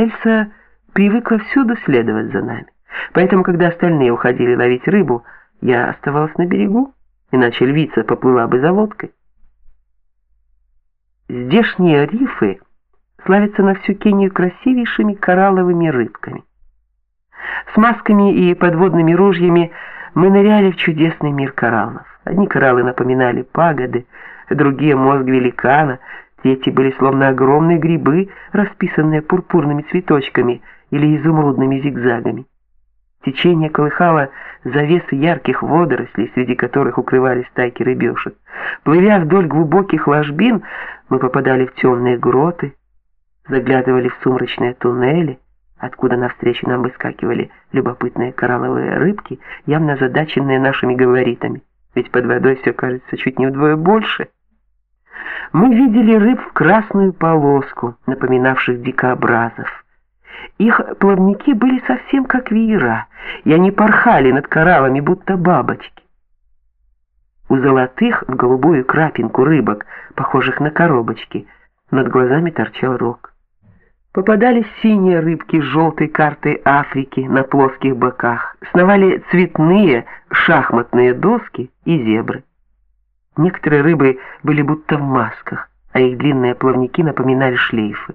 Эльса привыкла всюду следовать за нами. Поэтому, когда остальные уходили ловить рыбу, я оставалась на берегу, иначе львица поплыла бы за лодкой. Здешние рифы славятся на всю Кению красивейшими коралловыми рыбками. С масками и подводными ружьями мы ныряли в чудесный мир кораллов. Одни кораллы напоминали пагоды, другие мозг великана, третьи были словно огромные грибы, расписанные пурпурными цветочками или изумрудными зигзагами. Течение колыхало завесы ярких водорослей, среди которых укрывались стайки рыбешек. Плывя вдоль глубоких ложбин, мы попадали в темные гроты, заглядывали в сумрачные туннели, откуда навстречу нам выскакивали любопытные коралловые рыбки, явно задаченные нашими говоритами. Ведь под водой все кажется чуть не вдвое больше. Мы видели рыб в красную полоску, напоминавших дикообразов. Их плавники были совсем как веера, и они порхали над кораллами, будто бабочки. У золотых в голубую крапинку рыбок, похожих на коробочки, над глазами торчал рог. Попадались синие рыбки с желтой картой Африки на плоских боках, сновали цветные шахматные доски и зебры. Некоторые рыбы были будто в масках, а их длинные плавники напоминали шлейфы.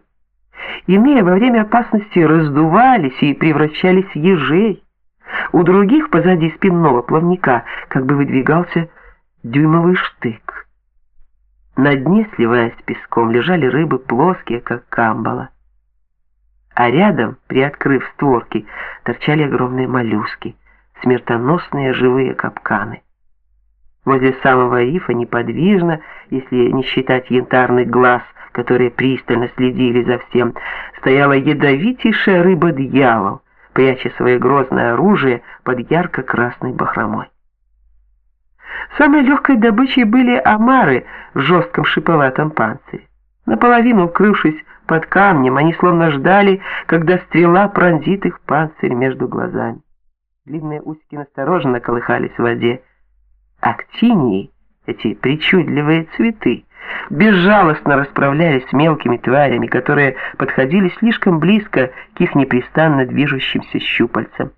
Иные во время опасности раздувались и превращались в ежей. У других позади спинного плавника как бы выдвигался дюймовый штык. На дне, сливаясь с песком, лежали рыбы плоские, как камбала. А рядом, приоткрыв створки, торчали огромные моллюски, смертоносные живые капканы. Возле самого рифа неподвижно, если не считать янтарных глаз, которые пристально следили за всем, стояла ядовитейшая рыба-дьявол, пряча свое грозное оружие под ярко-красной бахромой. Самой легкой добычей были омары в жестком шиповатом панцире. Наполовину укрывшись под камнем, они словно ждали, когда стрела пронзит их панцирь между глазами. Длинные усики настороженно колыхались в воде. Актинии, эти причудливые цветы, безжалостно расправлялись с мелкими тварями, которые подходили слишком близко к их непрестанно движущимся щупальцам.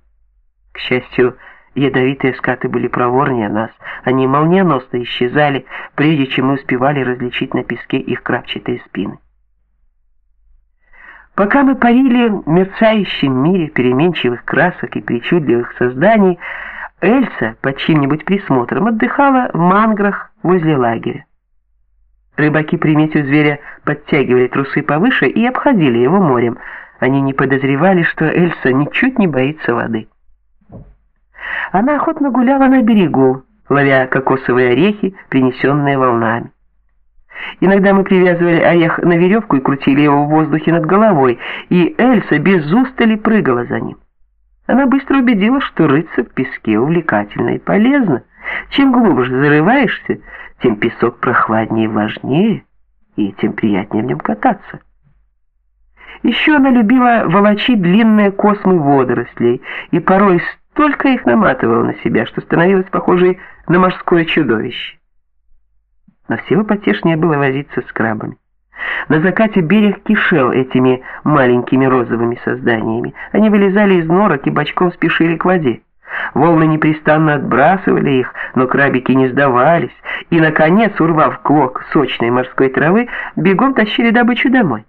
К счастью, ядовитые скаты были проворнее нас. Они молниеносно исчезали, прежде чем мы успевали различить на песке их крапчатые спины. Пока мы парили в мерцающем мире переменчивых красок и причудливых созданий, Эльса под чьим-нибудь присмотром отдыхала в манграх возле лагеря. Рыбаки, приметив зверя, подтягивали трусы повыше и обходили его морем. Они не подозревали, что Эльса ничуть не боится воды. Она охотно гуляла на берегу, ловя кокосовые орехи, принесенные волнами. Иногда мы привязывали орех на веревку и крутили его в воздухе над головой, и Эльса без устали прыгала за ним. Она быстро убедилась, что рыться в песке увлекательно и полезно. Чем глубже зарываешься, тем песок прохладнее и влажнее, и тем приятнее в нем кататься. Еще она любила волочить длинные космы водорослей, и порой столько их наматывала на себя, что становилась похожей на морское чудовище. Но всего потешнее было возиться с крабами. На закате берег кишел этими маленькими розовыми созданиями. Они вылезали из норок и бочком спешили к воде. Волны непрестанно отбрасывали их, но крабики не сдавались, и, наконец, урвав клок сочной морской травы, бегом тащили добычу домой.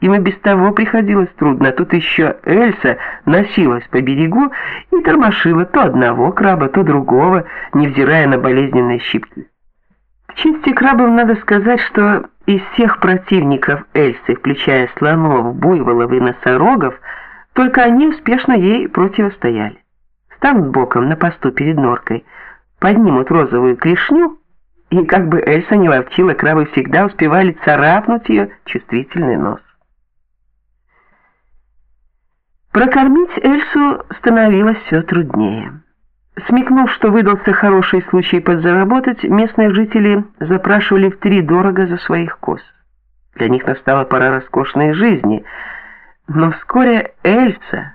Им и без того приходилось трудно, тут еще Эльса носилась по берегу и тормошила то одного краба, то другого, невзирая на болезненные щипки. Чести крабов надо сказать, что из всех противников Эльсы, включая слонов, буйволов и носорогов, только они успешно ей противостояли станут боком на посту перед норкой, поднимут розовую клешню, и как бы Эльса не ловчила, крабы всегда успевали царапнуть ее чувствительный нос. Прокормить Эльсу становилось все труднее. Смекнув, что выдался хороший случай подзаработать, местные жители запрашивали в три дорого за своих коз. Для них настала пора роскошной жизни, но вскоре Эльса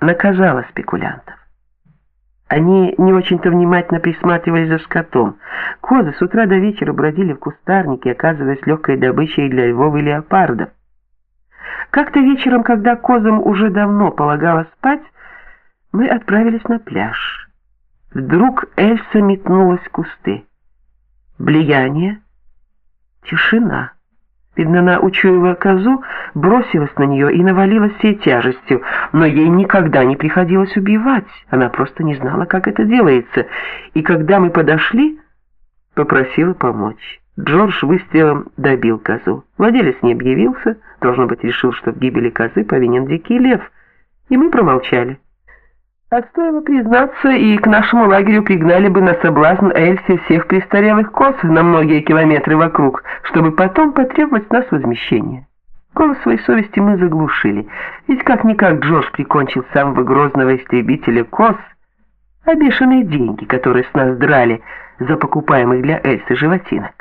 наказала спекулянтов. Они не очень-то внимательно присматривались за скотом. Козы с утра до вечера бродили в кустарнике, оказываясь легкой добычей для львов и леопардов. Как-то вечером, когда козам уже давно полагалось спать, мы отправились на пляж. Вдруг Эльса метнулась в кусты. Влияние, тишина. Видно, она, учуяла козу, бросилась на нее и навалилась всей тяжестью, но ей никогда не приходилось убивать, она просто не знала, как это делается, и когда мы подошли, попросила помочь. Джордж выстрелом добил козу. Владелец не объявился, должно быть, решил, что в гибели козы повинен дикий лев, и мы промолчали. А стоило признаться, и к нашему лагерю пригнали бы на соблазн Эльси всех престарелых коз на многие километры вокруг, чтобы потом потребовать с нас возмещения. Голос своей совести мы заглушили, ведь как-никак Джордж прикончил самого грозного истребителя коз, а бешеные деньги, которые с нас драли за покупаемых для Эльсы животинок.